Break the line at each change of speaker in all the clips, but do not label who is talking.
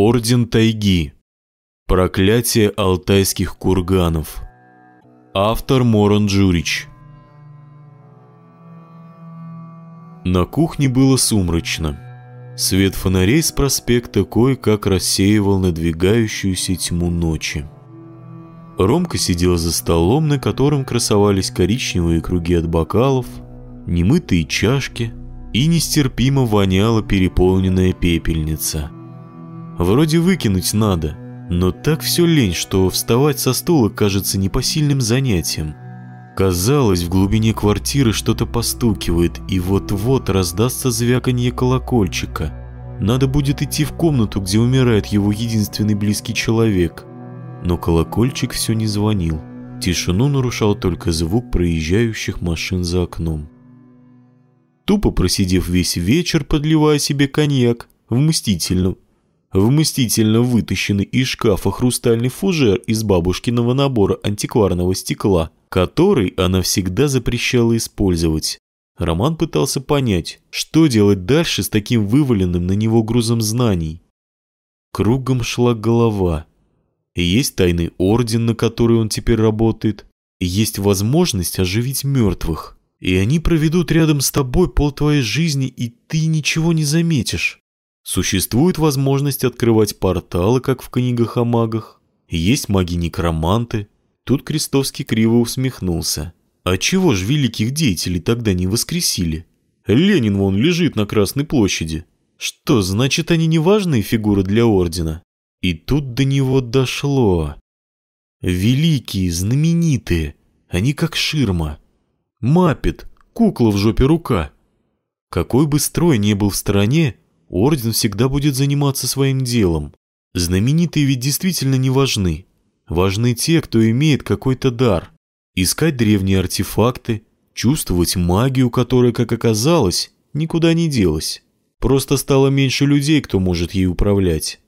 Орден Тайги. Проклятие алтайских курганов. Автор Моран Джурич. На кухне было сумрачно. Свет фонарей с проспекта кое-как рассеивал надвигающуюся тьму ночи. Ромка сидел за столом, на котором красовались коричневые круги от бокалов, немытые чашки и нестерпимо воняла переполненная пепельница. Вроде выкинуть надо, но так все лень, что вставать со стула кажется непосильным занятием – Казалось, в глубине квартиры что-то постукивает, и вот-вот раздастся звяканье колокольчика. Надо будет идти в комнату, где умирает его единственный близкий человек. Но колокольчик все не звонил. Тишину нарушал только звук проезжающих машин за окном. Тупо просидев весь вечер, подливая себе коньяк в мстительном, вместительно вытащенный из шкафа хрустальный фужер из бабушкиного набора антикварного стекла, который она всегда запрещала использовать. Роман пытался понять, что делать дальше с таким вываленным на него грузом знаний. Кругом шла голова. Есть тайный орден, на который он теперь работает. Есть возможность оживить мертвых. И они проведут рядом с тобой пол твоей жизни, и ты ничего не заметишь. Существует возможность открывать порталы, как в книгах о магах. Есть маги-некроманты. Тут Крестовский криво усмехнулся. А чего ж великих деятелей тогда не воскресили? Ленин вон лежит на Красной площади. Что, значит, они не важные фигуры для Ордена? И тут до него дошло. Великие, знаменитые, они как ширма. Маппет, кукла в жопе рука. Какой бы строй ни был в стороне, Орден всегда будет заниматься своим делом. Знаменитые ведь действительно не важны. Важны те, кто имеет какой-то дар. Искать древние артефакты, чувствовать магию, которая, как оказалось, никуда не делась. Просто стало меньше людей, кто может ей управлять.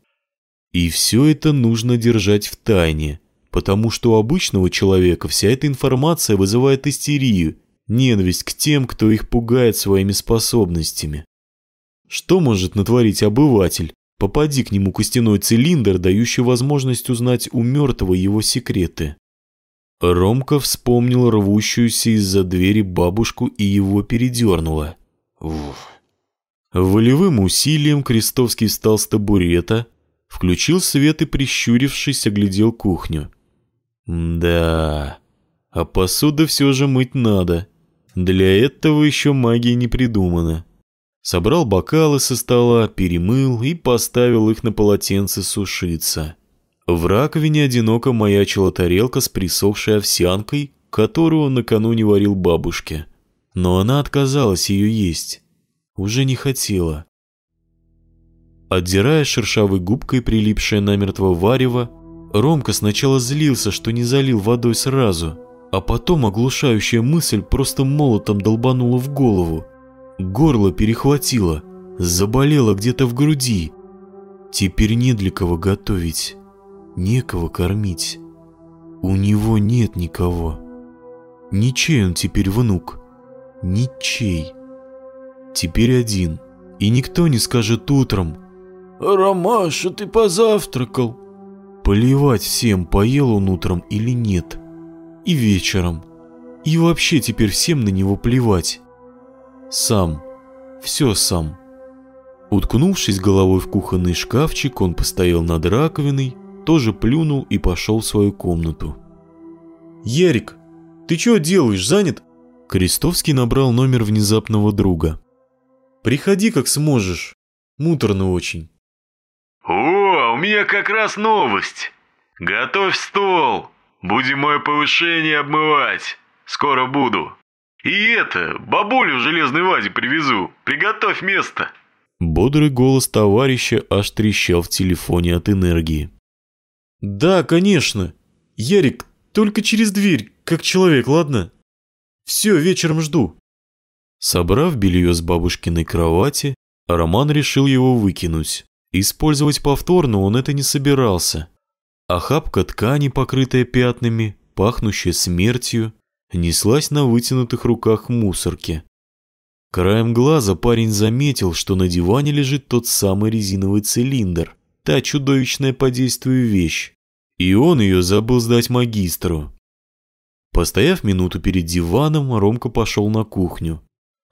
И все это нужно держать в тайне, потому что у обычного человека вся эта информация вызывает истерию, ненависть к тем, кто их пугает своими способностями. Что может натворить обыватель? Попади к нему костяной цилиндр, дающий возможность узнать у мертвого его секреты. Ромка вспомнил рвущуюся из-за двери бабушку и его передернуло. Уф. Волевым усилием Крестовский встал с табурета, включил свет и, прищурившись, оглядел кухню. Да, а посуду все же мыть надо. Для этого еще магия не придумана. Собрал бокалы со стола, перемыл и поставил их на полотенце сушиться. В раковине одиноко маячила тарелка с присохшей овсянкой, которую он накануне варил бабушке. Но она отказалась ее есть. Уже не хотела. Отдирая шершавой губкой прилипшее намертво варево, Ромка сначала злился, что не залил водой сразу, а потом оглушающая мысль просто молотом долбанула в голову. Горло перехватило, заболело где-то в груди. Теперь не для кого готовить, некого кормить. У него нет никого. Ничей он теперь внук. Ничей. Теперь один. И никто не скажет утром. «Ромаша, ты позавтракал?» Поливать всем, поел он утром или нет. И вечером. И вообще теперь всем на него плевать. Сам. Все сам. Уткнувшись головой в кухонный шкафчик, он постоял над раковиной, тоже плюнул и пошел в свою комнату. «Ярик, ты что делаешь, занят?» Крестовский набрал номер внезапного друга. «Приходи, как сможешь. Муторно очень».
«О, у меня как раз новость. Готовь стол. Будем мое повышение обмывать. Скоро буду». И это, бабулю в железной вазе привезу. Приготовь место.
Бодрый голос товарища аж трещал в телефоне от энергии. Да, конечно. Ярик, только через дверь, как человек, ладно? Все, вечером жду. Собрав белье с бабушкиной кровати, Роман решил его выкинуть. Использовать повторно он это не собирался. Охапка ткани, покрытая пятнами, пахнущая смертью, неслась на вытянутых руках мусорки. Краем глаза парень заметил, что на диване лежит тот самый резиновый цилиндр, та чудовищная по действию вещь, и он ее забыл сдать магистру. Постояв минуту перед диваном, Ромка пошел на кухню,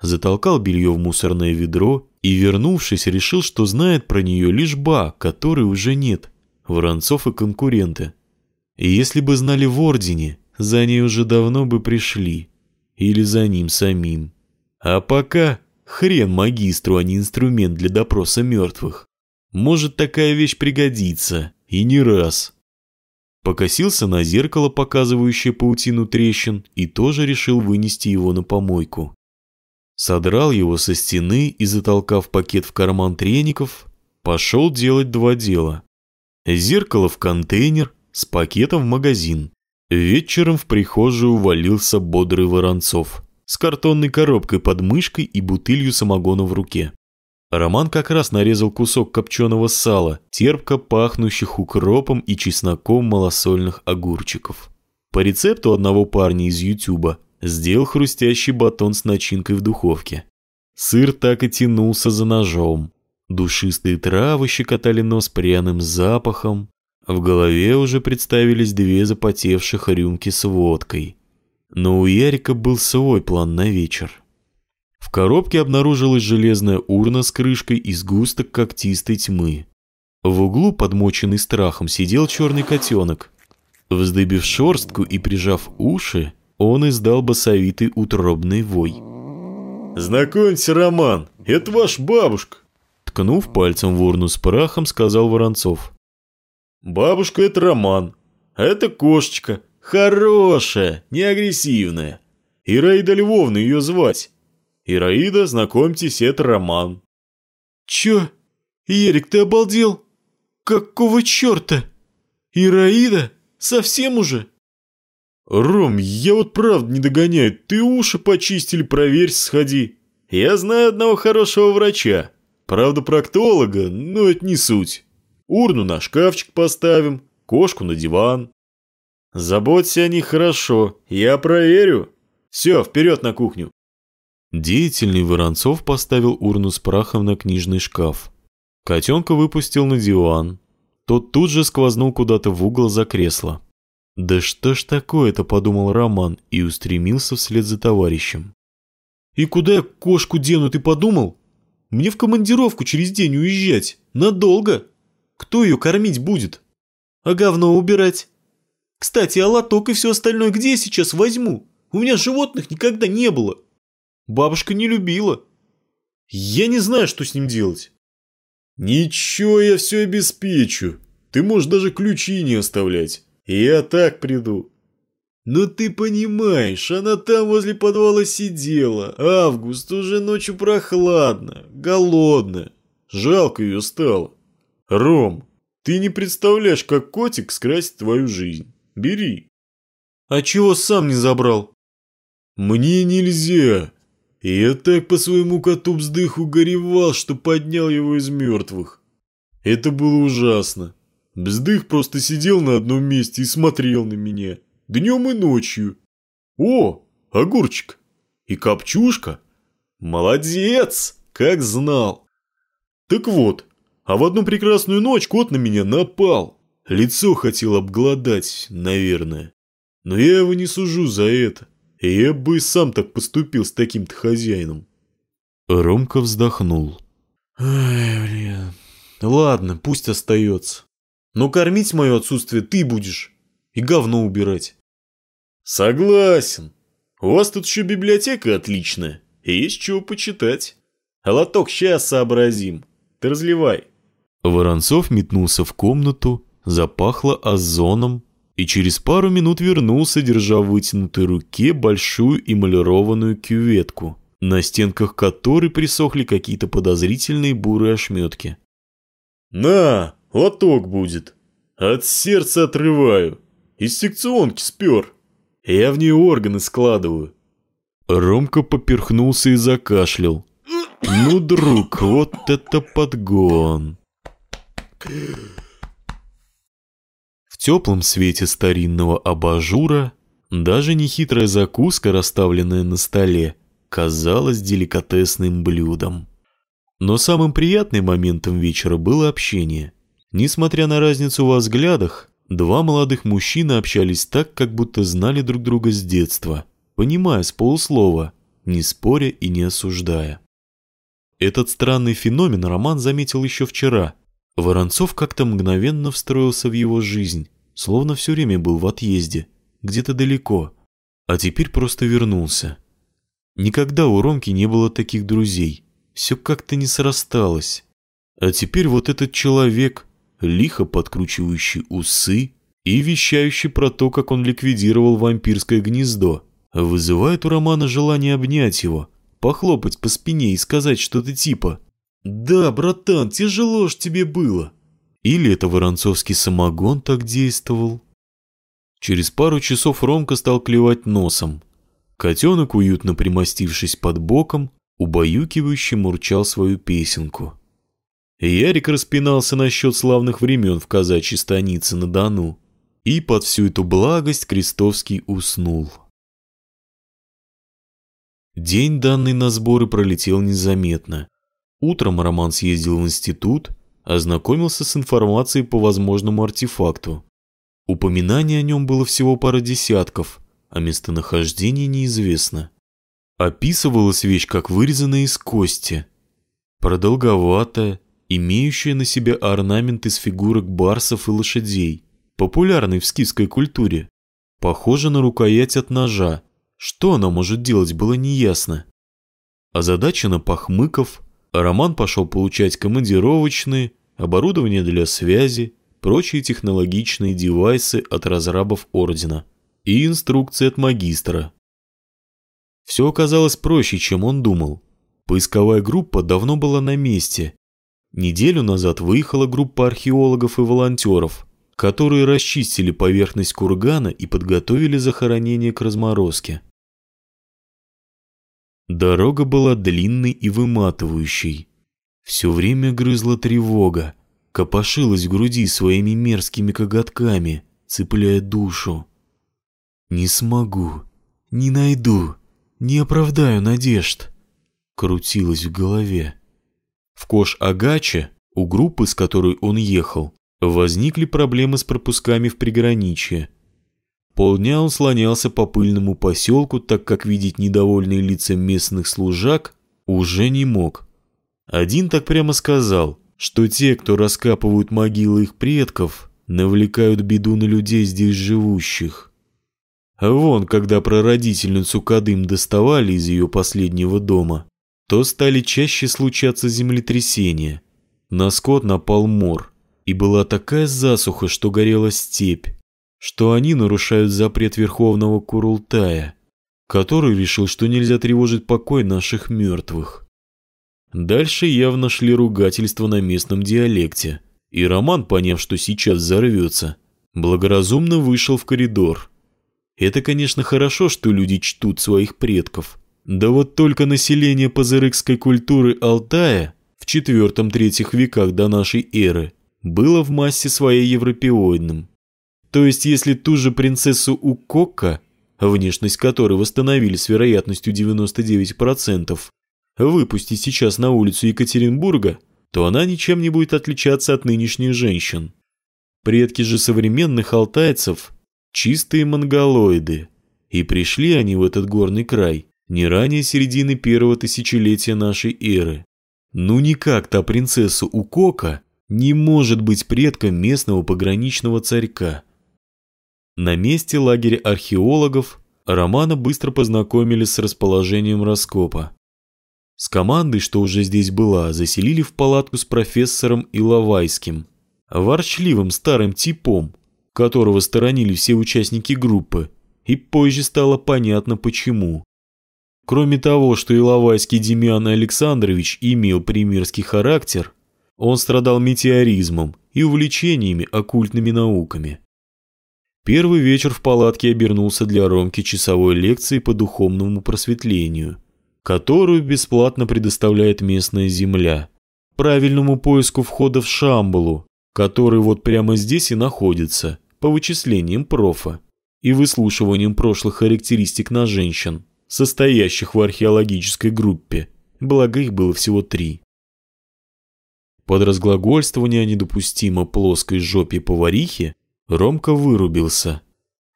затолкал белье в мусорное ведро и, вернувшись, решил, что знает про нее лишь Ба, которой уже нет, Воронцов и конкуренты. И если бы знали в Ордене, за ней уже давно бы пришли. Или за ним самим. А пока хрен магистру, а не инструмент для допроса мертвых. Может, такая вещь пригодится, и не раз. Покосился на зеркало, показывающее паутину трещин, и тоже решил вынести его на помойку. Содрал его со стены и, затолкав пакет в карман треников, пошел делать два дела. Зеркало в контейнер, с пакетом в магазин. Вечером в прихожую валился бодрый Воронцов с картонной коробкой под мышкой и бутылью самогона в руке. Роман как раз нарезал кусок копченого сала, терпко пахнущих укропом и чесноком малосольных огурчиков. По рецепту одного парня из Ютуба сделал хрустящий батон с начинкой в духовке. Сыр так и тянулся за ножом. Душистые травы щекотали нос пряным запахом. В голове уже представились две запотевших рюмки с водкой. Но у Ярика был свой план на вечер. В коробке обнаружилась железная урна с крышкой из густок когтистой тьмы. В углу, подмоченный страхом, сидел черный котенок. Вздыбив шорстку и прижав уши, он издал басовитый утробный вой.
«Знакомься, Роман, это ваш бабушка!»
Ткнув пальцем в урну с прахом, сказал Воронцов.
«Бабушка — это Роман, это кошечка, хорошая, не агрессивная. Ираида Львовна ее звать. Ираида, знакомьтесь, это Роман».
«Чё? Ерик, ты обалдел? Какого чёрта? Ираида? Совсем уже?»
«Ром, я вот правда не догоняю. Ты уши почистили, проверь, сходи. Я знаю одного хорошего врача. Правда, проктолога, но это не суть. Урну на шкафчик поставим, кошку на диван. Заботься о них хорошо, я проверю. Все, вперед на кухню».
Деятельный Воронцов поставил урну с прахом на книжный шкаф. Котенка выпустил на диван. Тот тут же сквознул куда-то в угол за кресло. «Да что ж такое-то?» – подумал Роман и устремился вслед за товарищем.
«И куда я кошку дену, ты подумал? Мне в командировку через день уезжать. Надолго. Кто ее кормить будет? А говно убирать? Кстати, а лоток и все остальное где я сейчас возьму? У меня животных никогда не было». Бабушка не любила. Я не знаю, что с ним делать.
Ничего, я все обеспечу. Ты можешь даже ключи не оставлять. Я так приду. Но ты понимаешь, она там возле подвала сидела. Август уже ночью прохладно, голодная. Жалко ее стало. Ром, ты не представляешь, как котик скрасит твою жизнь. Бери.
А чего сам не забрал?
Мне нельзя. Я так по своему коту вздыху горевал, что поднял его из мертвых. Это было ужасно. Бздых просто сидел на одном месте и смотрел на меня. Днем и ночью. О, огурчик. И копчушка. Молодец, как знал. Так вот, а в одну прекрасную ночь кот на меня напал. Лицо хотел обглодать, наверное. Но я его не сужу за это. Я бы и сам так поступил с таким-то хозяином.
Ромка вздохнул.
Ай, блин. Ладно, пусть остается. Но кормить мое отсутствие ты будешь. И говно убирать.
Согласен. У вас тут еще библиотека отличная. И есть чего почитать. А лоток сейчас сообразим. Ты разливай.
Воронцов метнулся в комнату, запахло озоном, и через пару минут вернулся, держа в вытянутой руке большую эмалированную кюветку, на стенках которой присохли какие-то подозрительные бурые ошметки.
«На, лоток будет. От сердца отрываю. Из секционки спер. Я в нее органы складываю».
Ромка поперхнулся и закашлял. «Ну, друг, вот это подгон!» В теплом свете старинного абажура даже нехитрая закуска, расставленная на столе, казалась деликатесным блюдом. Но самым приятным моментом вечера было общение. Несмотря на разницу во взглядах, два молодых мужчины общались так, как будто знали друг друга с детства, понимая с полуслова, не споря и не осуждая. Этот странный феномен Роман заметил еще вчера. Воронцов как-то мгновенно встроился в его жизнь, словно все время был в отъезде, где-то далеко, а теперь просто вернулся. Никогда у Ромки не было таких друзей, все как-то не срасталось. А теперь вот этот человек, лихо подкручивающий усы и вещающий про то, как он ликвидировал вампирское гнездо, вызывает у Романа желание обнять его, похлопать по спине и сказать что-то типа «Да, братан, тяжело ж тебе было». Или это воронцовский самогон так действовал? Через пару часов Ромка стал клевать носом. Котенок, уютно примостившись под боком, убаюкивающе мурчал свою песенку. Ярик распинался насчет славных времен в казачьей станице на Дону. И под всю эту благость Крестовский уснул. День, данный на сборы, пролетел незаметно. Утром Роман съездил в институт, ознакомился с информацией по возможному артефакту. Упоминаний о нем было всего пара десятков, а местонахождение неизвестно. Описывалась вещь как вырезанная из кости. Продолговатая, имеющая на себе орнамент из фигурок барсов и лошадей, популярный в скифской культуре. Похоже на рукоять от ножа. Что она может делать, было неясно. Озадаченно похмыков, Роман пошел получать командировочные, оборудование для связи, прочие технологичные девайсы от разрабов Ордена и инструкции от магистра. Все оказалось проще, чем он думал. Поисковая группа давно была на месте. Неделю назад выехала группа археологов и волонтеров, которые расчистили поверхность кургана и подготовили захоронение к разморозке. Дорога была длинной и выматывающей. Все время грызла тревога, копошилась в груди своими мерзкими коготками, цепляя душу. «Не смогу, не найду, не оправдаю надежд», крутилась в голове. В Кош-Агаче, у группы, с которой он ехал, возникли проблемы с пропусками в приграничье. Полдня он слонялся по пыльному поселку, так как видеть недовольные лица местных служак уже не мог. Один так прямо сказал, что те, кто раскапывают могилы их предков, навлекают беду на людей здесь живущих. А вон, когда прародительницу Кадым доставали из ее последнего дома, то стали чаще случаться землетрясения. На скот напал мор, и была такая засуха, что горела степь что они нарушают запрет Верховного Курултая, который решил, что нельзя тревожить покой наших мертвых. Дальше явно шли ругательства на местном диалекте, и Роман, поняв, что сейчас взорвется, благоразумно вышел в коридор. Это, конечно, хорошо, что люди чтут своих предков. Да вот только население пазырыкской культуры Алтая в IV-III веках до нашей эры было в массе своей европеоидным. То есть, если ту же принцессу Укока, внешность которой восстановили с вероятностью 99%, выпустить сейчас на улицу Екатеринбурга, то она ничем не будет отличаться от нынешних женщин. Предки же современных алтайцев – чистые монголоиды, и пришли они в этот горный край не ранее середины первого тысячелетия нашей эры. Ну никак та принцесса Укока не может быть предком местного пограничного царька. На месте лагеря археологов Романа быстро познакомили с расположением раскопа. С командой, что уже здесь была, заселили в палатку с профессором Иловайским, ворчливым старым типом, которого сторонили все участники группы, и позже стало понятно почему. Кроме того, что Иловайский Демьян Александрович имел примерский характер, он страдал метеоризмом и увлечениями оккультными науками. Первый вечер в палатке обернулся для Ромки часовой лекцией по духовному просветлению, которую бесплатно предоставляет местная земля, правильному поиску входа в Шамбалу, который вот прямо здесь и находится, по вычислениям профа, и выслушиванием прошлых характеристик на женщин, состоящих в археологической группе, благо их было всего три. Под разглагольствование о недопустимо плоской жопе поварихи Ромка вырубился.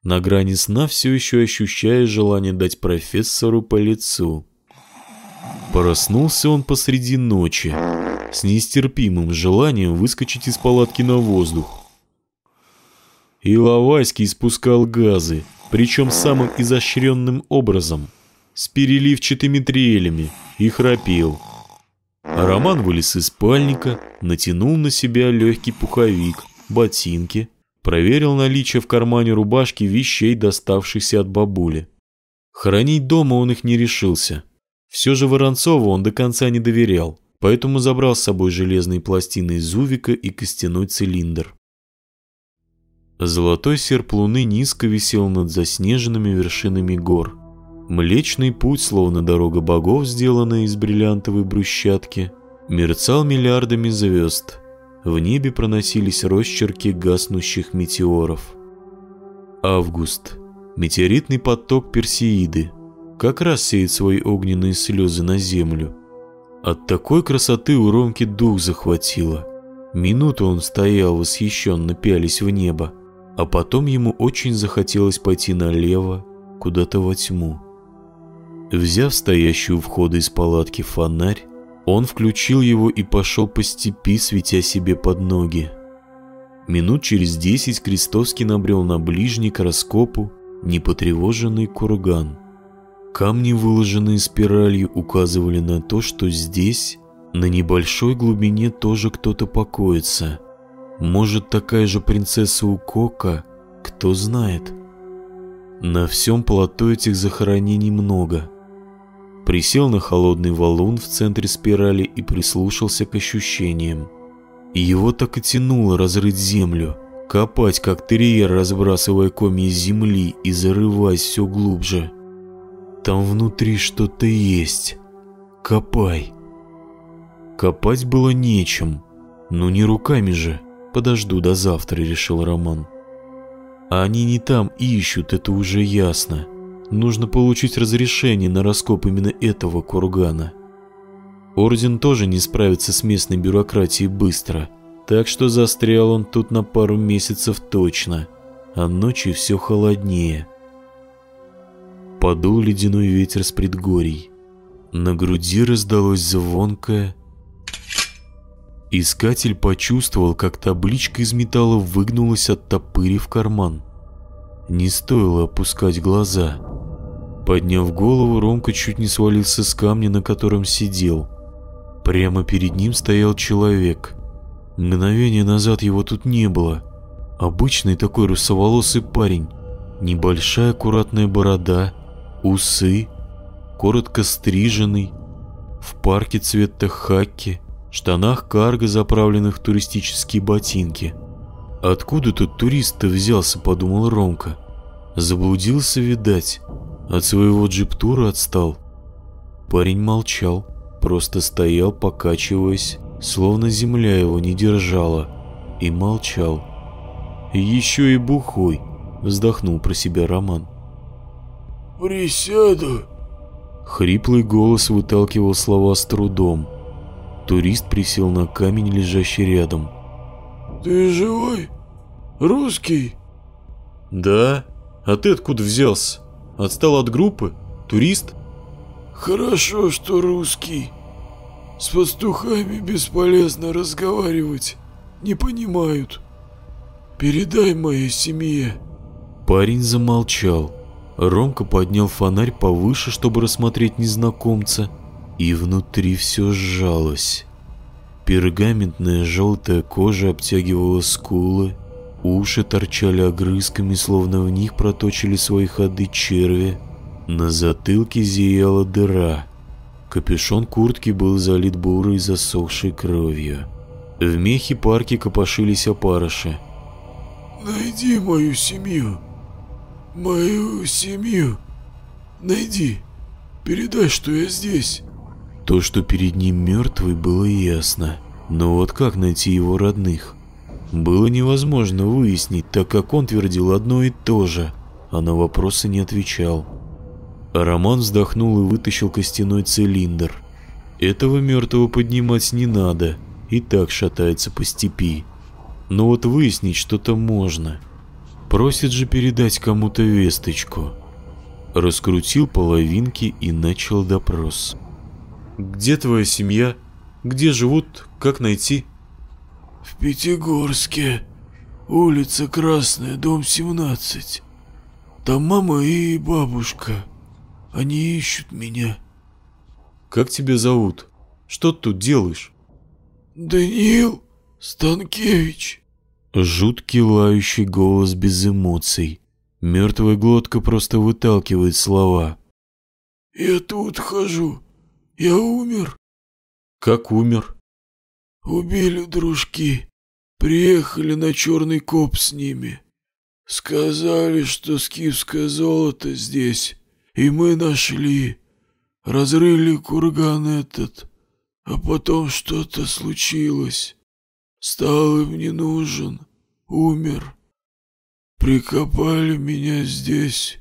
На грани сна все еще ощущая желание дать профессору по лицу. Проснулся он посреди ночи с нестерпимым желанием выскочить из палатки на воздух. Иловайский испускал газы, причем самым изощренным образом, с переливчатыми трелями, и храпел. А Роман вылез из спальника, натянул на себя легкий пуховик, ботинки, проверил наличие в кармане рубашки вещей, доставшихся от бабули. Хранить дома он их не решился. Все же Воронцову он до конца не доверял, поэтому забрал с собой железные пластины из Зувика и костяной цилиндр. Золотой серп луны низко висел над заснеженными вершинами гор. Млечный путь, словно дорога богов, сделанная из бриллиантовой брусчатки, мерцал миллиардами звезд. В небе проносились росчерки гаснущих метеоров. Август. Метеоритный поток Персеиды. Как раз сеет свои огненные слезы на землю. От такой красоты у Ромки дух захватило. Минуту он стоял восхищенно пялись в небо а потом ему очень захотелось пойти налево, куда-то во тьму. Взяв стоящую у входа из палатки фонарь, он включил его и пошел по степи, светя себе под ноги. Минут через десять Крестовский набрел на ближний к раскопу непотревоженный курган. Камни, выложенные спиралью, указывали на то, что здесь, на небольшой глубине, тоже кто-то покоится – может, такая же принцесса у Кока, кто знает. На всем плато этих захоронений много. Присел на холодный валун в центре спирали и прислушался к ощущениям. И его так и тянуло разрыть землю, копать, как терьер, разбрасывая комья земли и зарываясь все глубже. Там внутри что-то есть. Копай. Копать было нечем, но не руками же. Подожду до завтра, решил Роман. А они не там ищут, это уже ясно. Нужно получить разрешение на раскоп именно этого кургана. Орден тоже не справится с местной бюрократией быстро, так что застрял он тут на пару месяцев точно, а ночью все холоднее. Подул ледяной ветер с предгорий. На груди раздалось звонкое, Искатель почувствовал, как табличка из металла выгнулась от топыри в карман. Не стоило опускать глаза. Подняв голову, Ромка чуть не свалился с камня, на котором сидел. Прямо перед ним стоял человек. Мгновение назад его тут не было. Обычный такой русоволосый парень. Небольшая аккуратная борода, усы, коротко стриженный, в парке цвета хаки, штанах карго, заправленных в туристические ботинки. Откуда тут турист-то взялся, подумал Ромка. Заблудился, видать. От своего джиптура отстал. Парень молчал, просто стоял, покачиваясь, словно земля его не держала, и молчал. еще и бухой, вздохнул про себя Роман.
«Присяду!»
Хриплый голос выталкивал слова с трудом. Турист присел на камень, лежащий рядом.
«Ты живой? Русский?»
«Да. А ты откуда взялся? Отстал от группы? Турист?»
«Хорошо, что русский. С пастухами бесполезно разговаривать. Не понимают. Передай моей семье».
Парень замолчал. Ромка поднял фонарь повыше, чтобы рассмотреть незнакомца – и внутри все сжалось. Пергаментная желтая кожа обтягивала скулы, уши торчали огрызками, словно в них проточили свои ходы черви. На затылке зияла дыра. Капюшон куртки был залит бурой засохшей кровью. В мехе парки копошились опарыши.
«Найди мою семью! Мою семью! Найди! Передай, что я здесь!»
То, что перед ним мертвый, было ясно. Но вот как найти его родных? Было невозможно выяснить, так как он твердил одно и то же, а на вопросы не отвечал. Роман вздохнул и вытащил костяной цилиндр. Этого мертвого поднимать не надо, и так шатается по степи. Но вот выяснить что-то можно. Просит же передать кому-то весточку. Раскрутил половинки и начал допрос.
Где твоя семья? Где живут? Как найти?
В Пятигорске. Улица Красная, дом 17. Там мама и бабушка. Они ищут меня.
Как тебя зовут? Что ты тут делаешь?
Даниил Станкевич.
Жуткий лающий голос без эмоций. Мертвая глотка просто выталкивает слова.
Я тут хожу. Я умер.
Как умер?
Убили дружки. Приехали на черный коп с ними. Сказали, что скифское золото здесь. И мы нашли. Разрыли курган этот. А потом что-то случилось. Стал им не нужен. Умер. Прикопали меня здесь.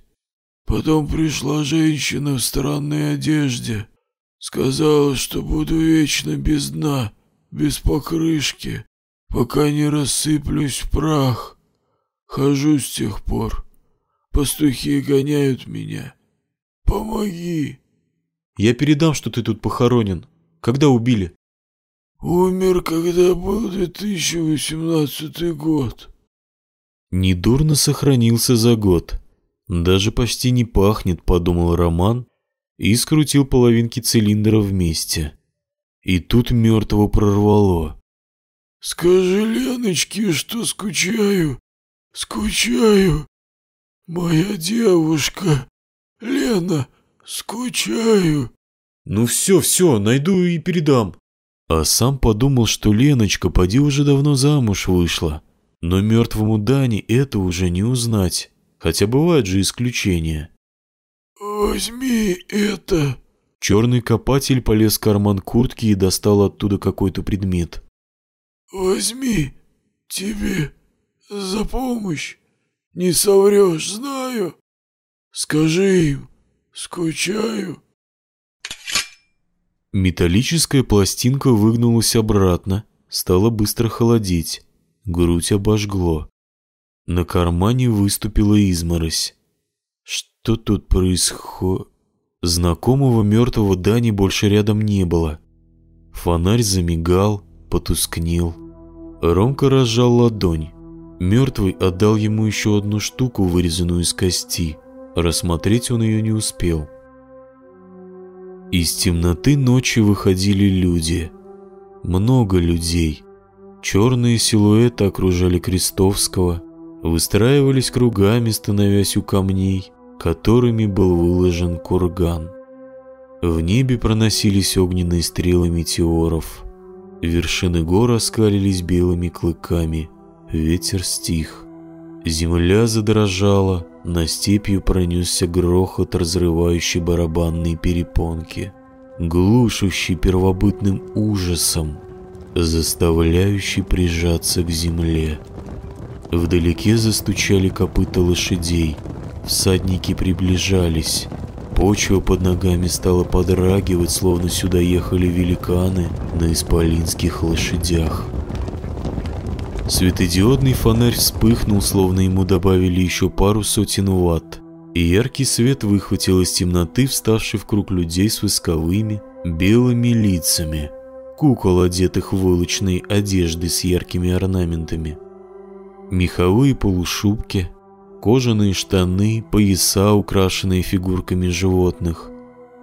Потом пришла женщина в странной одежде. Сказала, что буду вечно без дна, без покрышки, пока не рассыплюсь в прах. Хожу с тех пор. Пастухи гоняют меня. Помоги.
Я передам, что ты тут похоронен. Когда убили?
Умер, когда был 2018 год.
Недурно сохранился за год. Даже почти не пахнет, подумал Роман и скрутил половинки цилиндра вместе. И тут мертвого прорвало.
Скажи Леночке, что скучаю, скучаю. Моя девушка, Лена, скучаю.
Ну все, все, найду и передам.
А сам подумал, что Леночка поди уже давно замуж вышла. Но мертвому Дане это уже не узнать. Хотя бывают же исключения.
Возьми это.
Черный копатель полез в карман куртки и достал оттуда какой-то предмет.
Возьми. Тебе за помощь. Не соврешь, знаю. Скажи им, скучаю.
Металлическая пластинка выгнулась обратно, стала быстро холодеть, грудь обожгло. На кармане выступила изморозь. Что тут происходит? Знакомого мертвого Дани больше рядом не было. Фонарь замигал, потускнел. Ромка разжал ладонь. Мертвый отдал ему еще одну штуку, вырезанную из кости. Рассмотреть он ее не успел. Из темноты ночи выходили люди. Много людей. Черные силуэты окружали Крестовского, выстраивались кругами, становясь у камней, которыми был выложен курган. В небе проносились огненные стрелы метеоров. Вершины гор оскалились белыми клыками. Ветер стих. Земля задрожала, на степью пронесся грохот, разрывающий барабанные перепонки, глушащий первобытным ужасом, заставляющий прижаться к земле. Вдалеке застучали копыта лошадей, всадники приближались, почва под ногами стала подрагивать, словно сюда ехали великаны на исполинских лошадях. Светодиодный фонарь вспыхнул, словно ему добавили еще пару сотен ватт, и яркий свет выхватил из темноты вставший в круг людей с восковыми белыми лицами, кукол, одетых в вылочные одежды с яркими орнаментами. Меховые полушубки, кожаные штаны, пояса, украшенные фигурками животных,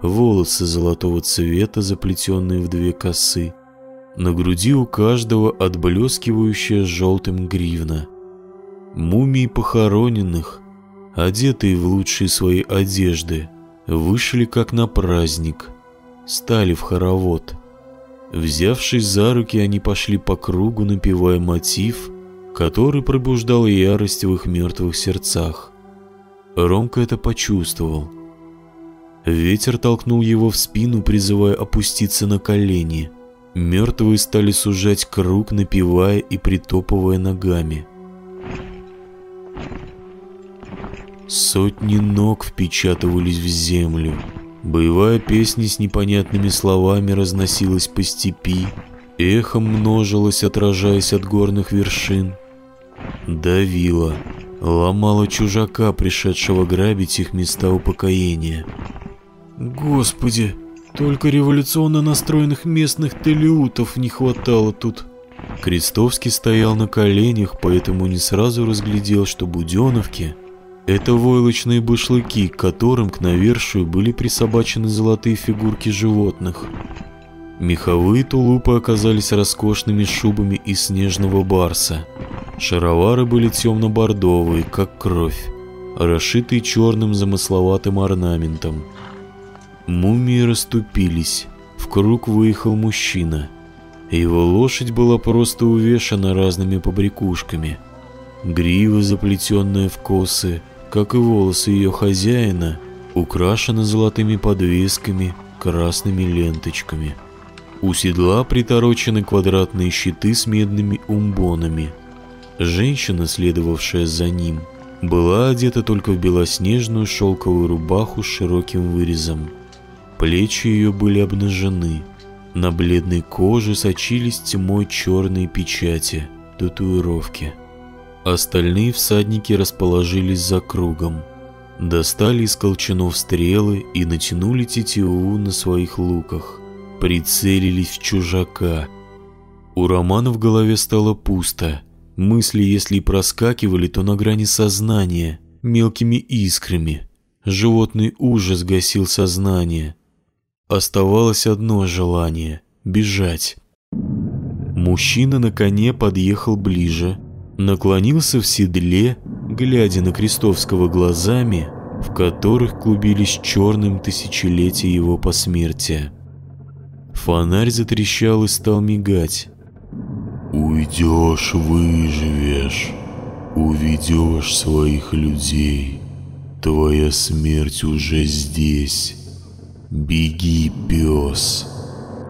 волосы золотого цвета, заплетенные в две косы, на груди у каждого отблескивающая желтым гривна. Мумии похороненных, одетые в лучшие свои одежды, вышли как на праздник, стали в хоровод. Взявшись за руки, они пошли по кругу, напевая мотив, который пробуждал ярость в их мертвых сердцах. Ромка это почувствовал. Ветер толкнул его в спину, призывая опуститься на колени – Мертвые стали сужать круг, напевая и притопывая ногами. Сотни ног впечатывались в землю. Боевая песня с непонятными словами разносилась по степи, эхом множилось, отражаясь от горных вершин. Давило, ломало чужака, пришедшего грабить их места упокоения.
Господи, только революционно настроенных местных телеутов не хватало тут.
Крестовский стоял на коленях, поэтому не сразу разглядел, что буденовки — это войлочные башлыки, к которым к навершию были присобачены золотые фигурки животных. Меховые тулупы оказались роскошными шубами из снежного барса. Шаровары были темно-бордовые, как кровь, расшитые черным замысловатым орнаментом. Мумии расступились, в круг выехал мужчина — его лошадь была просто увешана разными побрякушками. Грива, заплетенная в косы, как и волосы ее хозяина, украшена золотыми подвесками, красными ленточками. У седла приторочены квадратные щиты с медными умбонами. Женщина, следовавшая за ним, была одета только в белоснежную шелковую рубаху с широким вырезом. Плечи ее были обнажены, на бледной коже сочились тьмой черные печати, татуировки. Остальные всадники расположились за кругом. Достали из колчанов стрелы и натянули тетиву на своих луках. Прицелились в чужака. У Романа в голове стало пусто. Мысли, если и проскакивали, то на грани сознания, мелкими искрами. Животный ужас гасил сознание – Оставалось одно желание — бежать. Мужчина на коне подъехал ближе, наклонился в седле, глядя на Крестовского глазами, в которых клубились черным тысячелетия его посмертия. Фонарь затрещал и стал мигать.
«Уйдешь — выживешь, уведешь своих людей. Твоя смерть уже здесь». «Беги, пес!»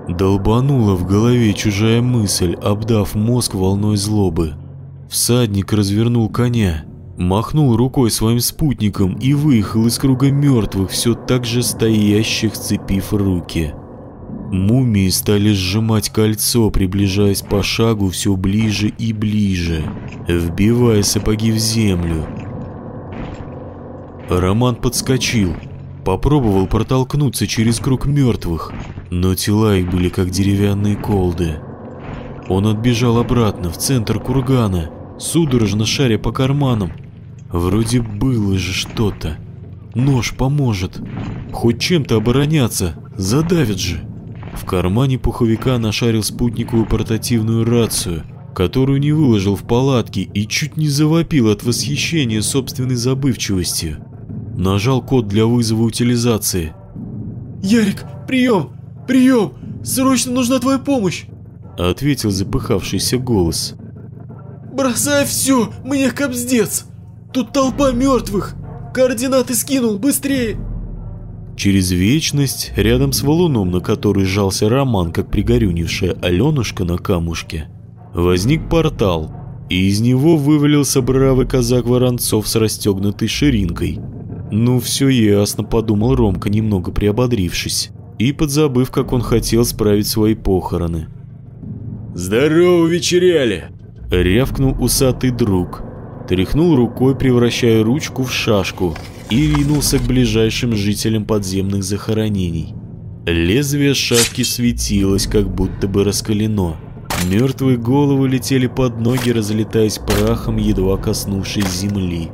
Долбанула в голове чужая мысль, обдав мозг волной злобы. Всадник развернул коня, махнул рукой своим спутником и выехал из круга мертвых, все так же стоящих, сцепив руки. Мумии стали сжимать кольцо, приближаясь по шагу все ближе и ближе, вбивая сапоги в землю. Роман подскочил, Попробовал протолкнуться через круг мертвых, но тела их были как деревянные колды. Он отбежал обратно в центр кургана, судорожно шаря по карманам. Вроде было же что-то. Нож поможет. Хоть чем-то обороняться, задавит же. В кармане пуховика нашарил спутниковую портативную рацию, которую не выложил в палатке и чуть не завопил от восхищения собственной забывчивостью. Нажал код для вызова утилизации.
«Ярик, прием! Прием! Срочно нужна твоя помощь!»
Ответил запыхавшийся голос.
«Бросай все! Мне кобздец! Тут толпа мертвых! Координаты скинул, быстрее!»
Через вечность, рядом с валуном, на который сжался Роман, как пригорюнившая Аленушка на камушке, возник портал, и из него вывалился бравый казак Воронцов с расстегнутой ширинкой – «Ну, все ясно», — подумал Ромка, немного приободрившись, и подзабыв, как он хотел справить свои похороны.
«Здорово вечеряли!»
— рявкнул усатый друг, тряхнул рукой, превращая ручку в шашку, и ринулся к ближайшим жителям подземных захоронений. Лезвие шашки светилось, как будто бы раскалено. Мертвые головы летели под ноги, разлетаясь прахом, едва коснувшись земли.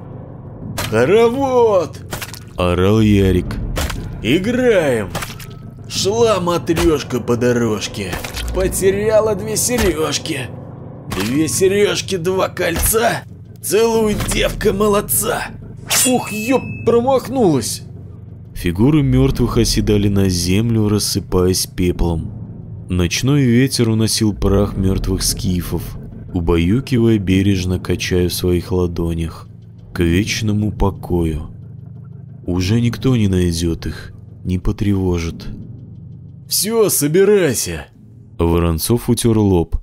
«Хоровод!»
– орал Ярик.
«Играем!» Шла матрешка по дорожке, потеряла две сережки. Две сережки, два кольца, целуй, девка, молодца. Ух, ёб, промахнулась.
Фигуры мертвых оседали на землю, рассыпаясь пеплом. Ночной ветер уносил прах мертвых скифов, убаюкивая бережно, качая в своих ладонях к вечному покою. Уже никто не найдет их, не потревожит.
«Все, собирайся!»
Воронцов утер лоб.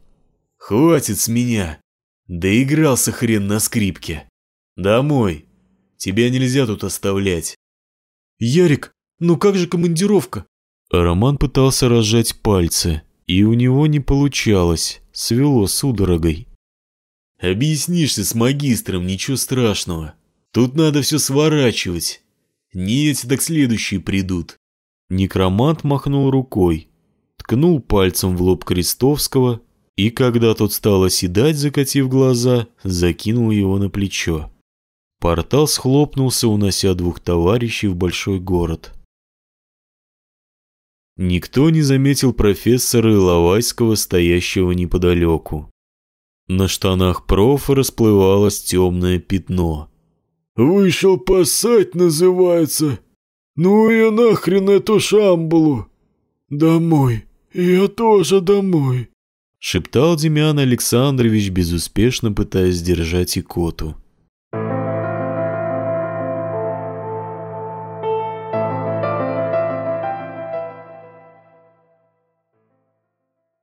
«Хватит с меня! Доигрался хрен на скрипке! Домой! Тебя нельзя тут оставлять!»
«Ярик, ну как же командировка?» Роман пытался разжать пальцы, и у него не получалось, свело судорогой.
Объяснишься с магистром, ничего страшного. Тут надо все сворачивать. Не эти, так следующие придут.
Некромант махнул рукой, ткнул пальцем в лоб Крестовского и, когда тот стал оседать, закатив глаза, закинул его на плечо. Портал схлопнулся, унося двух товарищей в большой город. Никто не заметил профессора Иловайского, стоящего неподалеку. На штанах профа расплывалось темное пятно.
«Вышел поссать, называется. Ну и нахрен эту шамбулу. Домой. Я тоже домой», —
шептал Демьян Александрович, безуспешно пытаясь сдержать икоту.